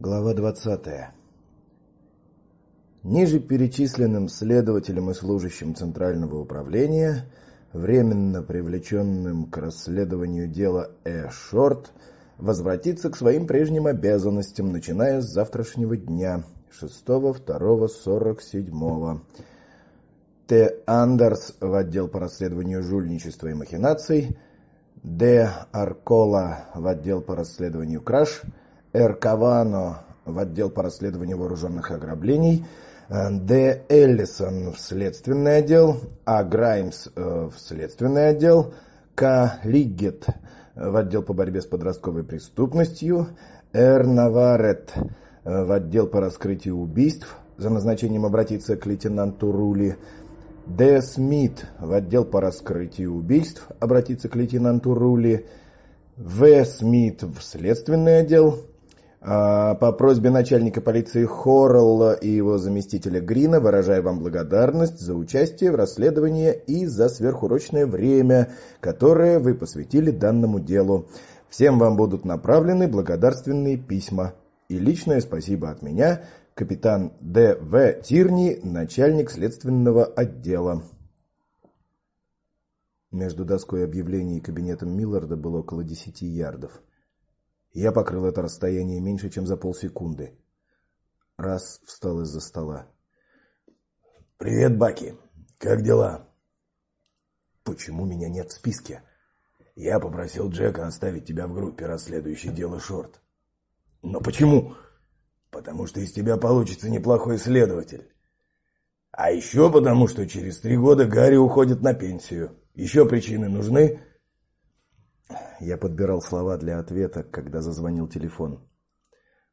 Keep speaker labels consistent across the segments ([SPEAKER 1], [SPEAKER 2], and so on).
[SPEAKER 1] Глава 20. Ниже перечисленным следователям и служащим Центрального управления, временно привлеченным к расследованию дела Э. Шорт, возвратиться к своим прежним обязанностям, начиная с завтрашнего дня, 6.2.47. Т. Андерс в отдел по расследованию жульничества и махинаций, Д. Аркола в отдел по расследованию краж – Р. Кавано в отдел по расследованию вооруженных ограблений, э, Д. Эллисон в следственный отдел, А. Граймс э, в следственный отдел, К. Лиггет в отдел по борьбе с подростковой преступностью, Р. Наварет э, в отдел по раскрытию убийств, за назначением обратиться к лейтенанту Рули, Д. Смит в отдел по раскрытию убийств, обратиться к лейтенанту Рули, В. Смит в следственный отдел, по просьбе начальника полиции Хоррелла и его заместителя Грина выражаю вам благодарность за участие в расследовании и за сверхурочное время, которое вы посвятили данному делу. Всем вам будут направлены благодарственные письма. И личное спасибо от меня, капитан Д.В. Тирни, начальник следственного отдела. Между доской объявлений и кабинетом Милларда было около десяти ярдов. Я покрыл это расстояние меньше, чем за полсекунды. Раз встал из-за стола. Привет, Баки. Как дела? Почему меня нет в списке? Я попросил Джека оставить тебя в группе, расследующей дело Шорт. Но почему? Потому что из тебя получится неплохой следователь. А еще потому, что через три года Гарри уходит на пенсию. Еще причины нужны? Я подбирал слова для ответа, когда зазвонил телефон.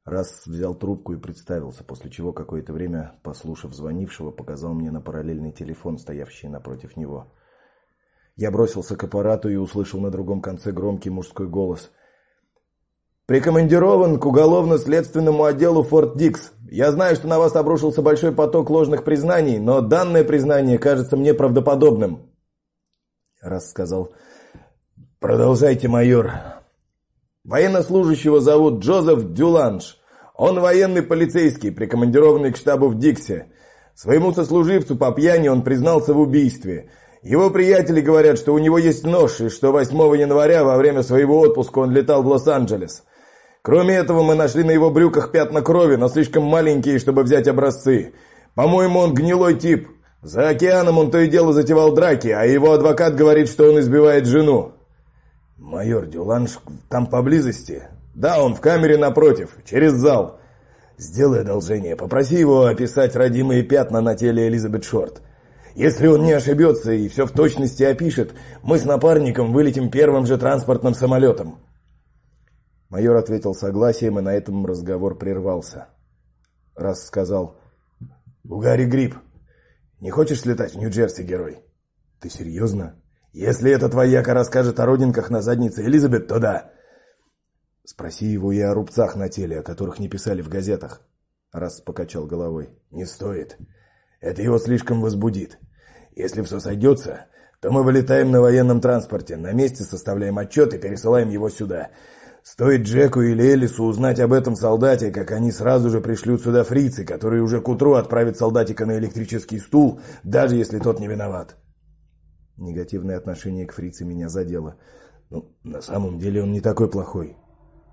[SPEAKER 1] Раз взял трубку и представился, после чего какое-то время, послушав звонившего, показал мне на параллельный телефон, стоявший напротив него. Я бросился к аппарату и услышал на другом конце громкий мужской голос. Прикомандирован к уголовно-следственному отделу Форт Дикс. Я знаю, что на вас обрушился большой поток ложных признаний, но данное признание кажется мне правдоподобным. Раз сказал: Продолжайте, майор. Военнослужащего зовут Джозеф Дюланж. Он военный полицейский, прикомандированный к штабу в Диксе. Своему сослуживцу по пьяни он признался в убийстве. Его приятели говорят, что у него есть нож, и что 8 января во время своего отпуска он летал в Лос-Анджелес. Кроме этого, мы нашли на его брюках пятна крови, но слишком маленькие, чтобы взять образцы. По-моему, он гнилой тип. За океаном он то и дело затевал драки, а его адвокат говорит, что он избивает жену. Майор Дюланш там поблизости? Да, он в камере напротив, через зал. Сделай одолжение, попроси его описать родимые пятна на теле Элизабет Шорт. Если он не ошибется и все в точности опишет, мы с напарником вылетим первым же транспортным самолетом. Майор ответил согласием, и на этом разговор прервался. Раз сказал: "У Гарри грипп. Не хочешь слетать в Нью-Джерси, герой?" "Ты серьезно?» Если эта твояка расскажет о родинках на заднице Элизабет, то да. Спроси его и о рубцах на теле, о которых не писали в газетах. Раз покачал головой. Не стоит. Это его слишком возбудит. Если все сойдется, то мы вылетаем на военном транспорте, на месте составляем отчет и пересылаем его сюда. Стоит Джеку или Элису узнать об этом солдате, как они сразу же пришлют сюда фрицы, которые уже к утру отправят солдатика на электрический стул, даже если тот не виноват. Негативное отношение к фрице меня задело. Ну, на самом деле он не такой плохой.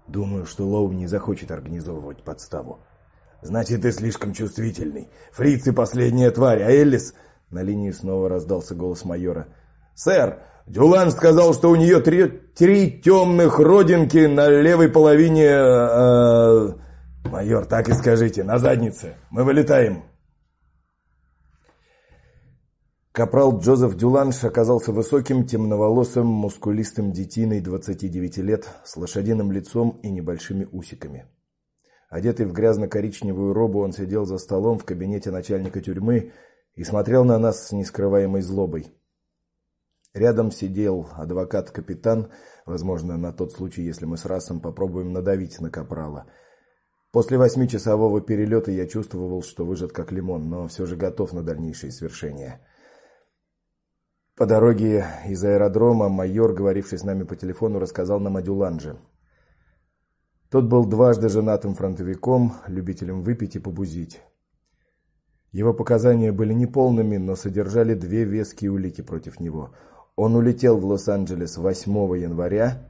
[SPEAKER 1] Думаю, что Лоу не захочет организовывать подставу. Значит, ты слишком чувствительный. Фрицы последняя тварь, а Эллис на линии снова раздался голос майора. Сэр, Дюлан сказал, что у нее три три темных родинки на левой половине э, майор, так и скажите, на заднице. Мы вылетаем. Капрал Джозеф Дюланш оказался высоким, темноволосым, мускулистым детиной 29 лет с лошадиным лицом и небольшими усиками. Одетый в грязно-коричневую робу, он сидел за столом в кабинете начальника тюрьмы и смотрел на нас с нескрываемой злобой. Рядом сидел адвокат-капитан, возможно, на тот случай, если мы с Расом попробуем надавить на капрала. После восьмичасового перелета я чувствовал, что выжат как лимон, но все же готов на дальнейшие свершения. По дороге из аэродрома майор, говоривший с нами по телефону, рассказал нам о Дюланже. Тот был дважды женатым фронтовиком, любителем выпить и побузить. Его показания были неполными, но содержали две веские улики против него. Он улетел в Лос-Анджелес 8 января,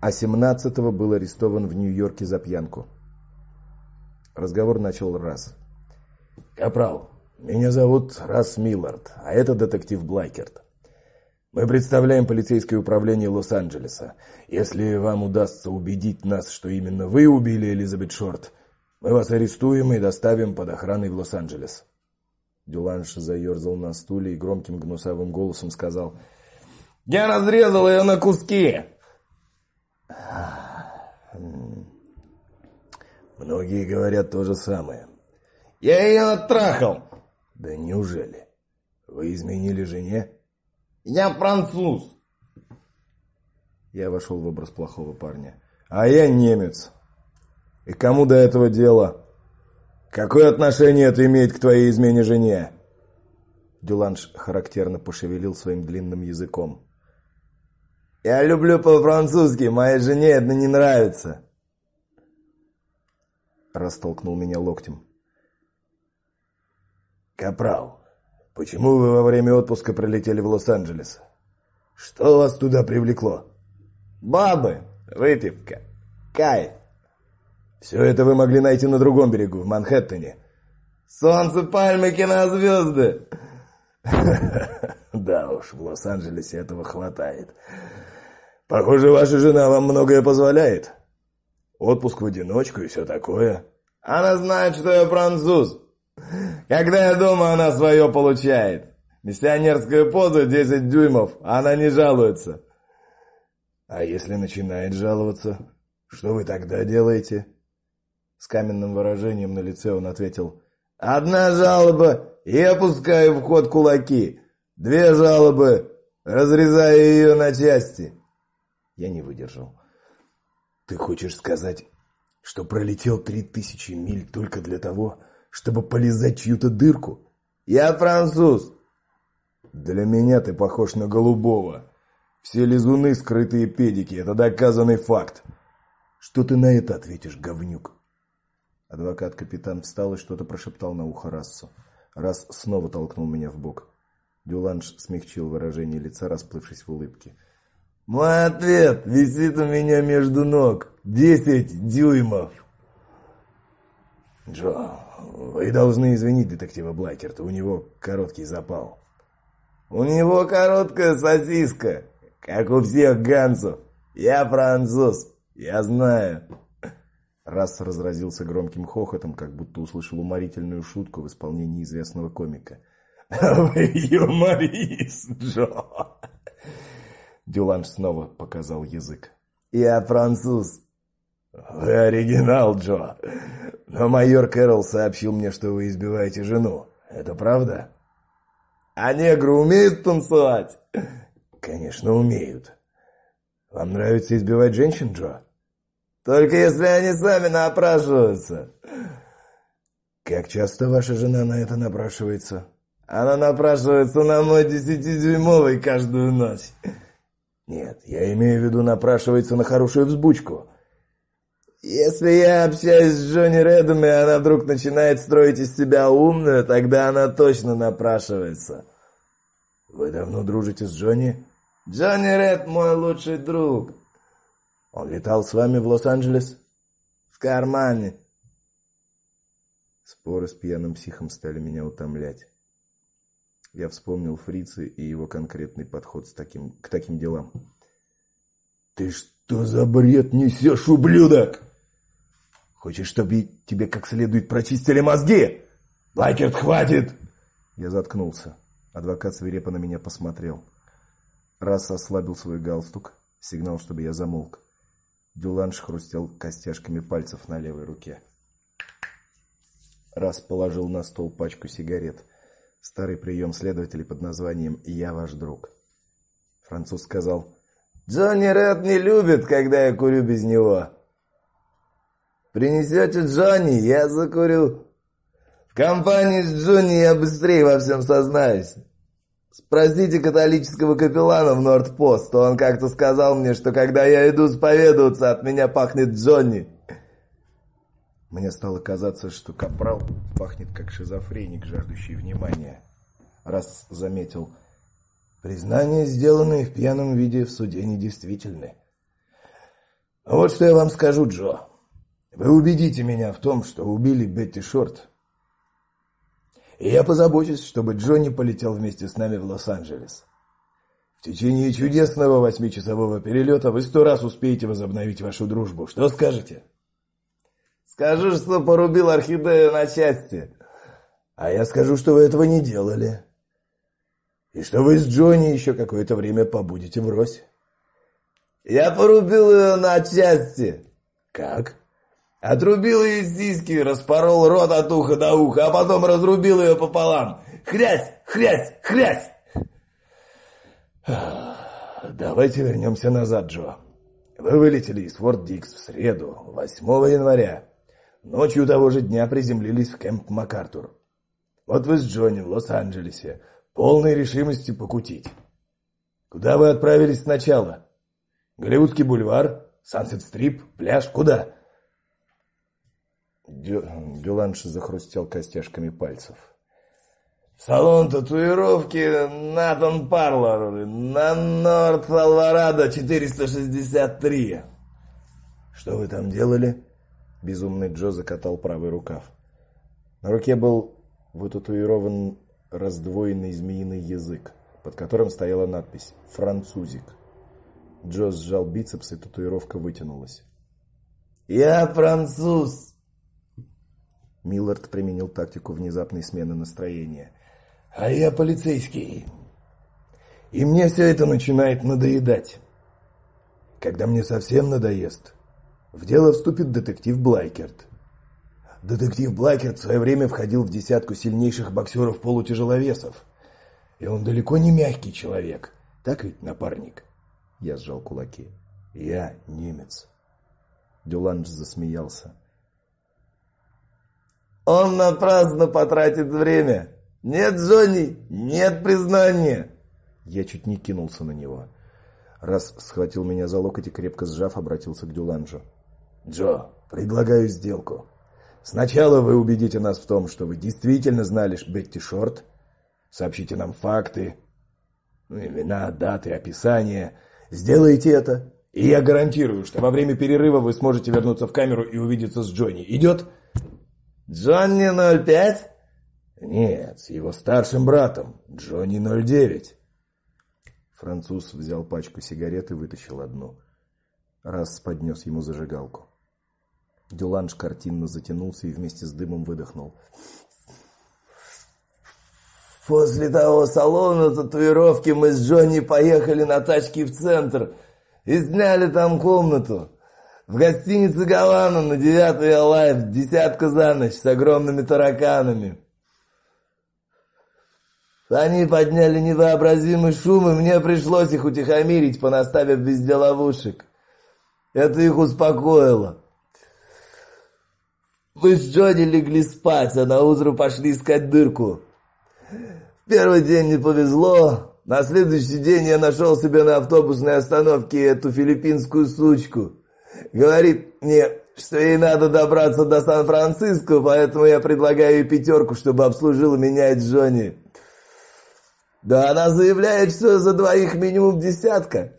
[SPEAKER 1] а 17 был арестован в Нью-Йорке за пьянку. Разговор начал раз. Капрал, меня зовут Расс Миллард, а это детектив Блайкерт. Мы представляем полицейское управление Лос-Анджелеса. Если вам удастся убедить нас, что именно вы убили Элизабет Шорт, мы вас арестуем и доставим под охраной в Лос-Анджелес. Дюланш заерзал на стуле и громким гнусавым голосом сказал: "Я разрезал ее на куски". Многие говорят то же самое. Я ее оттрахал. Да неужели? Вы изменили жене? Я француз. Я вошел в образ плохого парня. А я немец. И кому до этого дело? Какое отношение это имеет к твоей измене жене? Дюланш характерно пошевелил своим длинным языком. Я люблю по-французски, моей жене это не нравится. Растолкнул меня локтем. Капрал, почему вы во время отпуска прилетели в Лос-Анджелес? Что вас туда привлекло? Бабы, выпивка, кайф. Все это вы могли найти на другом берегу, в Манхэттене. Солнце, пальмы, кинозвезды. Да уж, в Лос-Анджелесе этого хватает. Похоже, ваша жена вам многое позволяет. Отпуск в одиночку и все такое. Она знает, что я француз. Когда я дома, она свое получает. Миссионерская поза 10 дюймов, а она не жалуется. А если начинает жаловаться, что вы тогда делаете? С каменным выражением на лице он ответил: "Одна жалоба, и опускаю в ход кулаки. Две жалобы, разрезаю ее на части". Я не выдержал. Ты хочешь сказать, что пролетел три тысячи миль только для того, чтобы полизать чью-то дырку? Я француз. Для меня ты похож на голубого. Все лизуны скрытые педики это доказанный факт. Что ты на это ответишь, говнюк? Адвокат-капитан встал и что-то прошептал на ухо Рассу. Расс снова толкнул меня в бок. Дюланш смягчил выражение лица, расплывшись в улыбке. Мой ответ висит у меня между ног. Десять дюймов. Джо, вы должны извинить детектива Блайкерта, у него короткий запал. У него короткая сосиска, как у всех гансов. Я француз, я знаю. Раз разразился громким хохотом, как будто услышал уморительную шутку в исполнении известного комика. Вы юморист, Джо. Дюланж снова показал язык. «Я француз». «Вы оригинал, Джо. Но майор Кэрролл сообщил мне, что вы избиваете жену. Это правда?» «А негры умеют танцевать?» «Конечно, умеют. Вам нравится избивать женщин, Джо?» «Только если они сами напрашиваются». «Как часто ваша жена на это напрашивается?» «Она напрашивается на мой десятидюймовый каждую ночь». Нет, я имею в виду напрашивается на хорошую взбучку. Если я общаюсь с Джонни Редом, и она вдруг начинает строить из себя умную, тогда она точно напрашивается. Вы давно дружите с Джонни? Джонни Ред мой лучший друг. Он летал с вами в Лос-Анджелес? В кармане. Споры с пьяным психом стали меня утомлять. Я вспомнил фрица и его конкретный подход с таким к таким делам. Ты что за бред несешь, ублюдок? Хочешь, чтобы тебе как следует прочистили мозги? Лайкерт, хватит. Я заткнулся. Адвокат свирепо на меня посмотрел. Раз ослабил свой галстук, сигнал, чтобы я замолк. Дюланш хрустел костяшками пальцев на левой руке. Раз положил на стол пачку сигарет. Старый прием следователей под названием «Я ваш друг». Француз сказал, «Джонни Ред не любит, когда я курю без него». «Принесете Джонни, я закурю». «В компании с Джонни я быстрее во всем сознаюсь». Спросите католического капеллана в Норд-Пост, он как-то сказал мне, что когда я иду исповедоваться, от меня пахнет Джонни. Мне стало казаться, что капрал пахнет как шизофреник, жаждущий внимания. Раз заметил, признания, сделанные в пьяном виде, в суде недействительны. Вот что я вам скажу, Джо. Вы убедите меня в том, что убили Бетти Шорт. И я позабочусь, чтобы Джонни полетел вместе с нами в Лос-Анджелес. В течение чудесного восьмичасового перелета вы сто раз успеете возобновить вашу дружбу. Что скажете? Скажу, что порубил орхидею на части. А я скажу, что вы этого не делали. И что вы с Джонни еще какое-то время побудете врозь. Я порубил ее на части. Как? Отрубил ее сиськи, распорол рот от уха до уха, а потом разрубил ее пополам. Хрясь, хрясь, хрясь. Давайте вернемся назад, Джо. Вы вылетели из Форт Дикс в среду, 8 января. Ночью того же дня приземлились в Кэмп МакАртур. Вот вы с Джонни в Лос-Анджелесе, полной решимости покутить. Куда вы отправились сначала? Голливудский бульвар, Сансет-стрип, пляж, куда? Дю... Дюланш захрустел костяшками пальцев. Салон татуировки Натан Парлор на Норт Алварадо 463. Что вы там делали? Безумный Джо закатал правый рукав. На руке был вытатуирован раздвоенный змеиный язык, под которым стояла надпись «Французик». Джо сжал бицепс, и татуировка вытянулась. «Я француз!» Миллард применил тактику внезапной смены настроения. «А я полицейский. И мне все это начинает надоедать. Когда мне совсем надоест, в дело вступит детектив Блайкерт. Детектив Блайкерт в свое время входил в десятку сильнейших боксеров-полутяжеловесов. И он далеко не мягкий человек. Так ведь, напарник? Я сжал кулаки. Я немец. Дюланж засмеялся. Он напрасно потратит время. Нет, Джонни, нет признания. Я чуть не кинулся на него. Раз схватил меня за локоть и крепко сжав, обратился к Дюланжу. Джо, предлагаю сделку. Сначала вы убедите нас в том, что вы действительно знали Бетти Шорт. Сообщите нам факты, ну, имена, даты, описание. Сделайте это, и я гарантирую, что во время перерыва вы сможете вернуться в камеру и увидеться с Джонни. Идет? Джонни 05? Нет, с его старшим братом, Джонни 09. Француз взял пачку сигарет и вытащил одну. Раз поднес ему зажигалку. Дюланж картинно затянулся и вместе с дымом выдохнул. После того салона татуировки мы с Джонни поехали на тачке в центр и сняли там комнату. В гостинице Гавана на 9 лайф, десятка за ночь с огромными тараканами. Они подняли невообразимый шум, и мне пришлось их утихомирить, понаставив везде ловушек. Это их успокоило. Мы с Джонни легли спать, а на утро пошли искать дырку. В первый день не повезло. На следующий день я нашел себе на автобусной остановке эту филиппинскую сучку. Говорит мне, что ей надо добраться до Сан-Франциско, поэтому я предлагаю ей пятерку, чтобы обслужила меня и Джонни. Да она заявляет, что за двоих минимум десятка.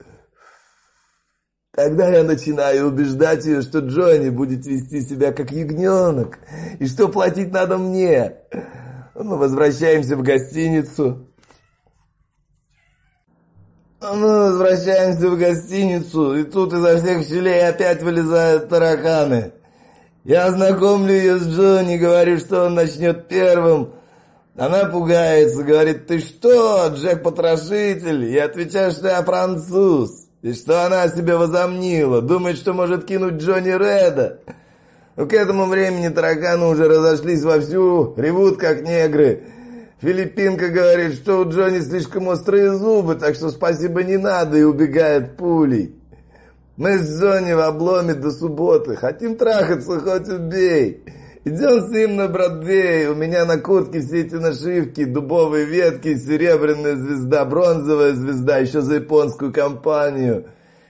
[SPEAKER 1] Тогда я начинаю убеждать ее, что Джонни будет вести себя как ягненок, и что платить надо мне. Мы возвращаемся в гостиницу. Мы возвращаемся в гостиницу, и тут изо всех щелей опять вылезают тараканы. Я знакомлю ее с Джонни, говорю, что он начнет первым. Она пугается, говорит, ты что, Джек-потрошитель? Я отвечаю, что я француз. И что она себе возомнила? Думает, что может кинуть Джонни Реда? Но к этому времени тараканы уже разошлись вовсю, ревут как негры. Филиппинка говорит, что у Джонни слишком острые зубы, так что спасибо не надо и убегает пулей. Мы с Джонни в обломе до субботы, хотим трахаться, хоть убей. Идем с ним на Бродвей, у меня на куртке все эти нашивки, дубовые ветки, серебряная звезда, бронзовая звезда, еще за японскую компанию.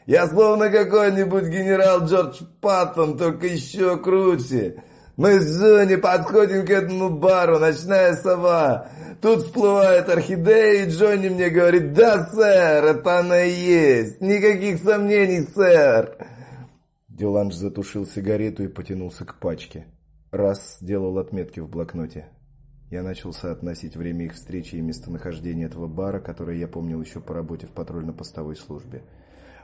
[SPEAKER 1] Я словно какой-нибудь генерал Джордж Паттон, только еще круче. Мы с Джонни подходим к этому бару, ночная сова. Тут всплывает орхидея, и Джонни мне говорит, да, сэр, это она и есть. Никаких сомнений, сэр. Дюланж затушил сигарету и потянулся к пачке. Раз сделал отметки в блокноте. Я начал соотносить время их встречи и местонахождение этого бара, которое я помнил еще по работе в патрульно-постовой службе.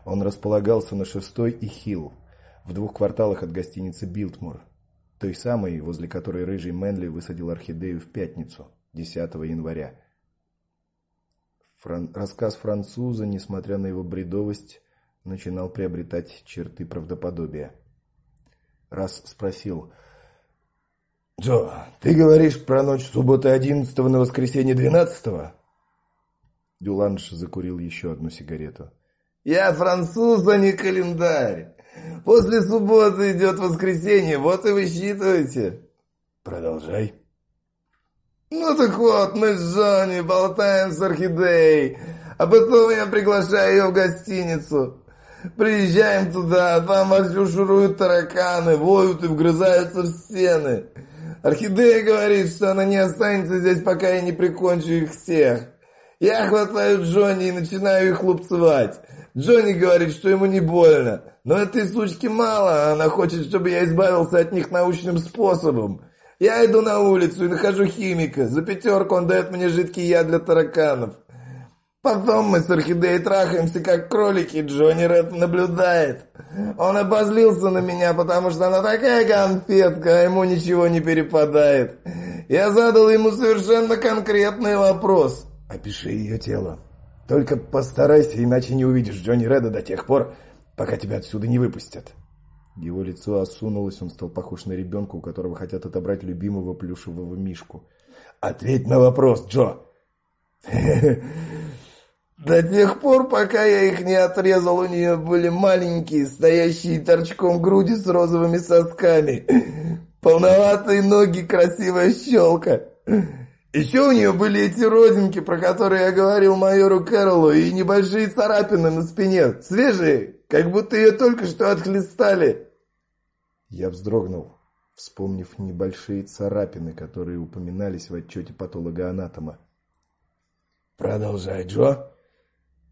[SPEAKER 1] Он располагался на шестой и Хилл, в двух кварталах от гостиницы Билтмур, той самой, возле которой рыжий Мэнли высадил орхидею в пятницу. 10 января. Фран... Рассказ француза, несмотря на его бредовость, начинал приобретать черты правдоподобия. Раз спросил: "Джо, ты говоришь про ночь субботы 11 на воскресенье 12 Дюланш закурил еще одну сигарету. "Я француз, а не календарь. После субботы идет воскресенье, вот и высчитывайте". "Продолжай", ну так вот, мы с Джонни болтаем с Орхидеей, а потом я приглашаю ее в гостиницу. Приезжаем туда, там вовсю шуруют тараканы, воют и вгрызаются в стены. Орхидея говорит, что она не останется здесь, пока я не прикончу их всех. Я хватаю Джонни и начинаю их лупцевать. Джонни говорит, что ему не больно. Но этой сучки мало, она хочет, чтобы я избавился от них научным способом. Я иду на улицу и нахожу химика. За пятерку он дает мне жидкий яд для тараканов. Потом мы с Орхидеей трахаемся, как кролики, Джонни Ред наблюдает. Он обозлился на меня, потому что она такая конфетка, а ему ничего не перепадает. Я задал ему совершенно конкретный вопрос. Опиши ее тело. Только постарайся, иначе не увидишь Джонни Реда до тех пор, пока тебя отсюда не выпустят. Его лицо осунулось, он стал похож на ребенка, у которого хотят отобрать любимого плюшевого мишку. «Ответь на вопрос, Джо!» До тех пор, пока я их не отрезал, у нее были маленькие, стоящие торчком груди с розовыми сосками, полноватые ноги, красивая щелка. Еще у нее были эти родинки, про которые я говорил майору Кэролу, и небольшие царапины на спине, свежие, как будто ее только что отхлестали. Я вздрогнул, вспомнив небольшие царапины, которые упоминались в отчете патолога-анатома. «Продолжай, Джо!»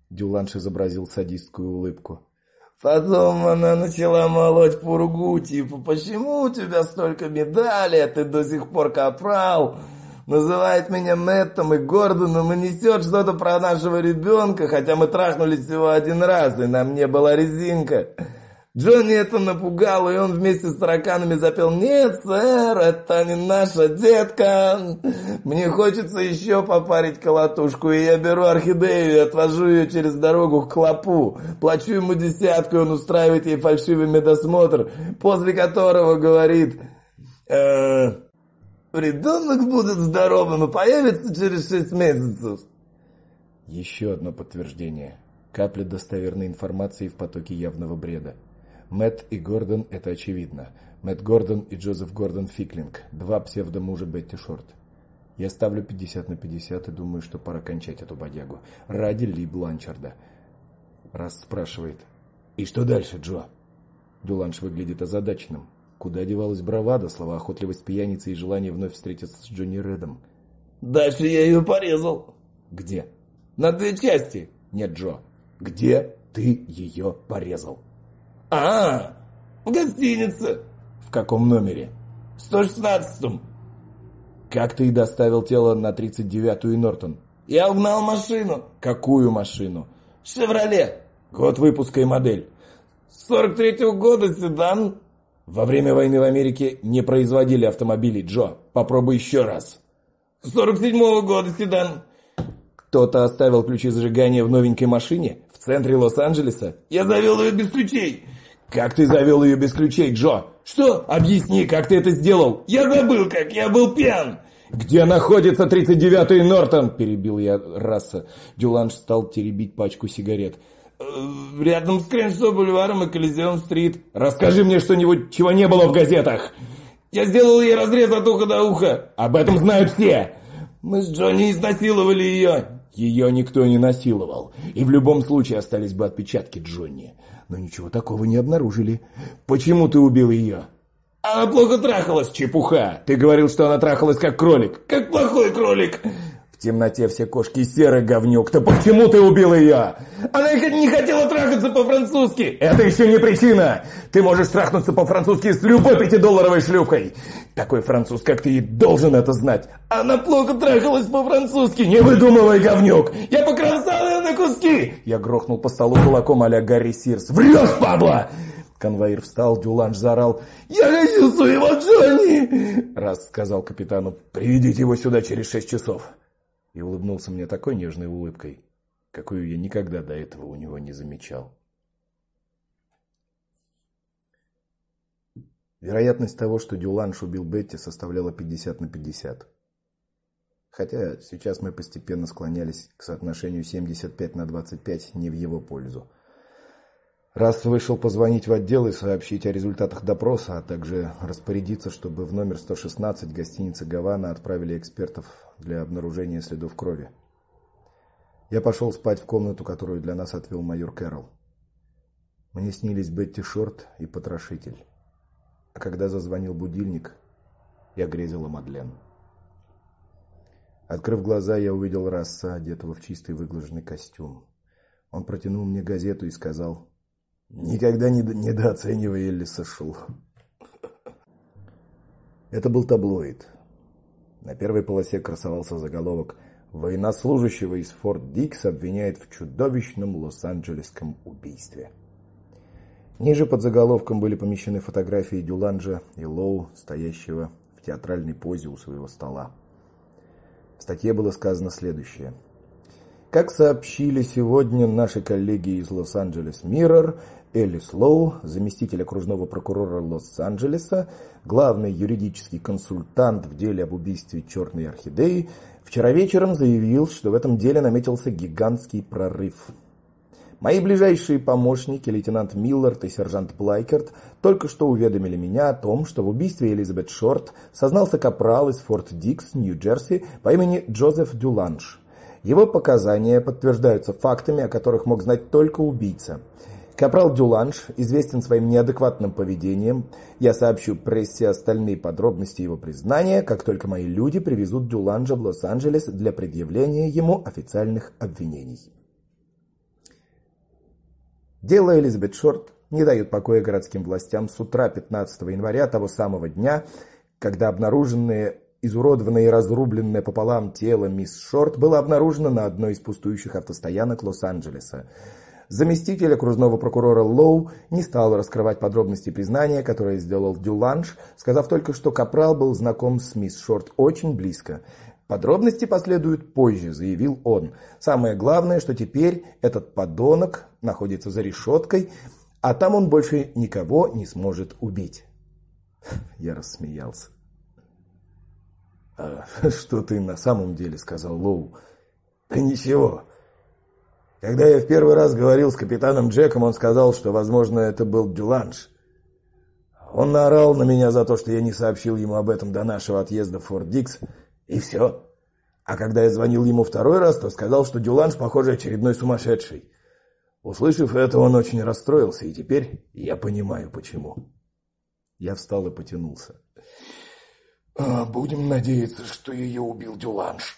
[SPEAKER 1] Дюланш изобразил садистскую улыбку. Потом она начала молоть пургу, типа, почему у тебя столько медалей, а ты до сих пор капрал? Называет меня Мэттом и Гордоном и несет что-то про нашего ребенка, хотя мы трахнулись всего один раз, и нам не была резинка. Джонни это напугало, и он вместе с тараканами запел «Нет, сэр, это не наша детка». Мне хочется еще попарить колотушку, и я беру орхидею и отвожу ее через дорогу к клопу. Плачу ему десятку, и он устраивает ей фальшивый медосмотр, после которого говорит э, «Ребенок будет здоровым и появится через шесть месяцев». Еще одно подтверждение. Капля достоверной информации в потоке явного бреда. Мэтт и Гордон это очевидно. Мэтт Гордон и Джозеф Гордон Фиклинг, два псевдомужа Бетти Шорт. Я ставлю 50 на 50 и думаю, что пора кончать эту бодягу ради Ли Бланчарда. Раз спрашивает: "И что дальше, Джо?" Дуланш выглядит озадаченным. Куда девалась бравада, слова охотливость пьяницы и желание вновь встретиться с Джонни Редом? Дальше я ее порезал. Где? На две части. Нет, Джо. Где ты ее порезал? А, в гостинице. В каком номере? В 116-м. Как ты доставил тело на 39-ю и Нортон? Я угнал машину. Какую машину? Шевроле. Год выпуска и модель. 43-го года седан. Во время войны в Америке не производили автомобилей, Джо. Попробуй еще раз. 47-го года седан. Кто-то оставил ключи зажигания в новенькой машине в центре Лос-Анджелеса. Я завел ее без ключей. «Как ты завел ее без ключей, Джо?» «Что? Объясни, как ты это сделал?» «Я забыл, как я был пьян!» «Где находится 39-й Нортон?» – перебил я Расса. Дюланш стал теребить пачку сигарет. «Э, «Рядом с Креншо-бульваром и Колизеум-стрит». «Расскажи мне что-нибудь, чего не было в газетах!» «Я сделал ей разрез от уха до уха!» «Об этом знают все!» «Мы с Джонни изнасиловали ее!» Ее никто не насиловал, и в любом случае остались бы отпечатки Джонни. Но ничего такого не обнаружили. Почему ты убил ее? Она плохо трахалась, чепуха. Ты говорил, что она трахалась как кролик. Как плохой кролик. В темноте все кошки серый говнюк. То почему ты убил ее? Она не хотела трахаться по-французски. Это еще не причина. Ты можешь трахнуться по-французски с любой пятидолларовой шлюпкой. Такой француз, как ты, должен это знать. Она плохо трахалась по-французски. Не выдумывай, говнюк. Я покромсал ее на куски. Я грохнул по столу кулаком а-ля Гарри Сирс. Врешь, падла! Конвоир встал, Дюланж заорал. «Я хочу своего Джонни!» Раз сказал капитану, «Приведите его сюда через шесть часов» и улыбнулся мне такой нежной улыбкой, какую я никогда до этого у него не замечал. Вероятность того, что Дюланш убил Бетти, составляла 50 на 50. Хотя сейчас мы постепенно склонялись к соотношению 75 на 25 не в его пользу. Раз вышел позвонить в отдел и сообщить о результатах допроса, а также распорядиться, чтобы в номер 116 гостиницы Гавана отправили экспертов для обнаружения следов крови. Я пошел спать в комнату, которую для нас отвел майор Кэрролл. Мне снились Бетти Шорт и потрошитель. А когда зазвонил будильник, я грезил о Мадлен. Открыв глаза, я увидел Расса, одетого в чистый выглаженный костюм. Он протянул мне газету и сказал: Никогда не недооценивай Эллиса Шу. Это был таблоид. На первой полосе красовался заголовок Военнослужащего из Форт Дикс обвиняют в чудовищном лос-анджелесском убийстве. Ниже под заголовком были помещены фотографии Дюланжа и Лоу, стоящего в театральной позе у своего стола. В статье было сказано следующее: как сообщили сегодня наши коллеги из Лос-Анджелес Mirror, Элис Лоу, заместитель окружного прокурора Лос-Анджелеса, главный юридический консультант в деле об убийстве черной орхидеи, вчера вечером заявил, что в этом деле наметился гигантский прорыв. Мои ближайшие помощники, лейтенант Миллард и сержант Блайкерт, только что уведомили меня о том, что в убийстве Элизабет Шорт сознался капрал из Форт Дикс, Нью-Джерси по имени Джозеф Дюланж. Его показания подтверждаются фактами, о которых мог знать только убийца. Капрал Дюланж известен своим неадекватным поведением. Я сообщу прессе остальные подробности его признания, как только мои люди привезут Дюланжа в Лос-Анджелес для предъявления ему официальных обвинений. Дело Элизабет Шорт не дает покоя городским властям с утра 15 января того самого дня, когда обнаруженные изуродованное и разрубленное пополам тело мисс Шорт было обнаружено на одной из пустующих автостоянок Лос-Анджелеса. Заместитель окружного прокурора Лоу не стал раскрывать подробности признания, которое сделал Дюланж, сказав только, что капрал был знаком с мисс Шорт очень близко. Подробности последуют позже, заявил он. Самое главное, что теперь этот подонок находится за решеткой, а там он больше никого не сможет убить. Я рассмеялся. «А что ты на самом деле сказал Лоу?» «Да ничего. Когда я в первый раз говорил с капитаном Джеком, он сказал, что, возможно, это был Дюланж. Он наорал на меня за то, что я не сообщил ему об этом до нашего отъезда в Форт Дикс, и все. А когда я звонил ему второй раз, то сказал, что Дюланж, похоже, очередной сумасшедший. Услышав это, он очень расстроился, и теперь я понимаю, почему. Я встал и потянулся. А, будем надеяться, что ее убил Дюланж.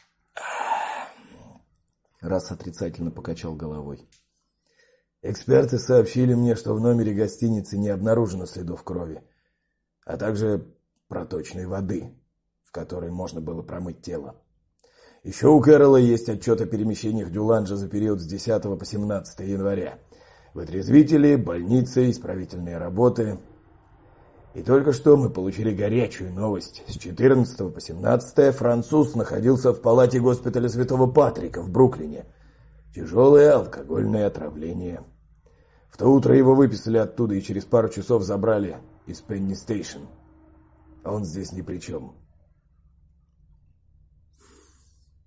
[SPEAKER 1] Раз отрицательно покачал головой. Эксперты сообщили мне, что в номере гостиницы не обнаружено следов крови, а также проточной воды, в которой можно было промыть тело. Еще у Кэрола есть отчет о перемещениях Дюланжа за период с 10 по 17 января. Вытрезвители, больницы, исправительные работы. И только что мы получили горячую новость. С 14 по 17 француз находился в палате госпиталя Святого Патрика в Бруклине. Тяжелое алкогольное отравление. В то утро его выписали оттуда и через пару часов забрали из Пенни Стейшн. Он здесь ни при чем.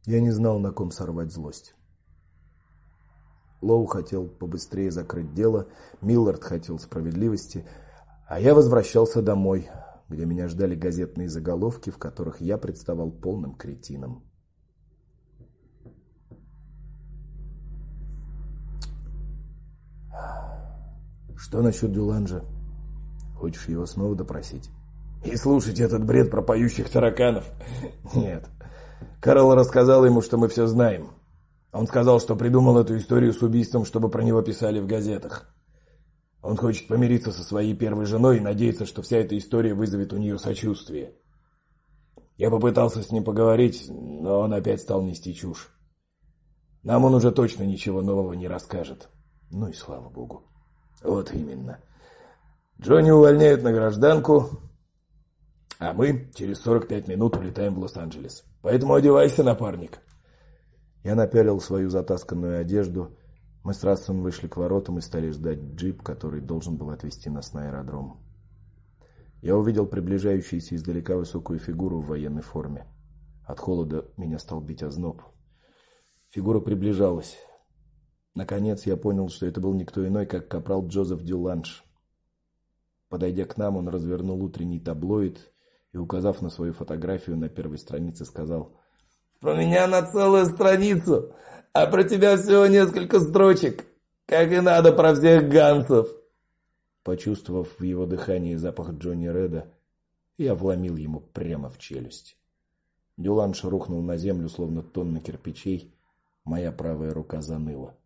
[SPEAKER 1] Я не знал, на ком сорвать злость. Лоу хотел побыстрее закрыть дело, Миллард хотел справедливости, а я возвращался домой, где меня ждали газетные заголовки, в которых я представал полным кретином. Что насчет Дюланжа? Хочешь его снова допросить? И слушать этот бред про поющих тараканов? Нет. Карл рассказал ему, что мы все знаем. Он сказал, что придумал эту историю с убийством, чтобы про него писали в газетах. Он хочет помириться со своей первой женой и надеется, что вся эта история вызовет у нее сочувствие. Я попытался с ним поговорить, но он опять стал нести чушь. Нам он уже точно ничего нового не расскажет. Ну и слава богу. Вот именно. Джонни увольняют на гражданку, а мы через 45 минут улетаем в Лос-Анджелес. Поэтому одевайся, напарник. Я напялил свою затасканную одежду. Мы с Рассом вышли к воротам и стали ждать джип, который должен был отвезти нас на аэродром. Я увидел приближающуюся издалека высокую фигуру в военной форме. От холода меня стал бить озноб. Фигура приближалась. Наконец я понял, что это был никто иной, как капрал Джозеф Дюланш. Подойдя к нам, он развернул утренний таблоид и, указав на свою фотографию на первой странице, сказал: "Про меня на целую страницу, а про тебя всего несколько строчек, как и надо про всех гансов". Почувствовав в его дыхании запах Джонни Реда, я вломил ему прямо в челюсть. Дюланш рухнул на землю, словно тонна кирпичей. Моя правая рука заныла.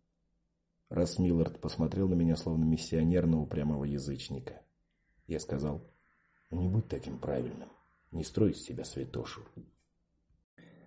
[SPEAKER 1] Раз Миллард посмотрел на меня, словно миссионер на упрямого язычника. Я сказал: "Не будь таким правильным. Не строй из себя святошу.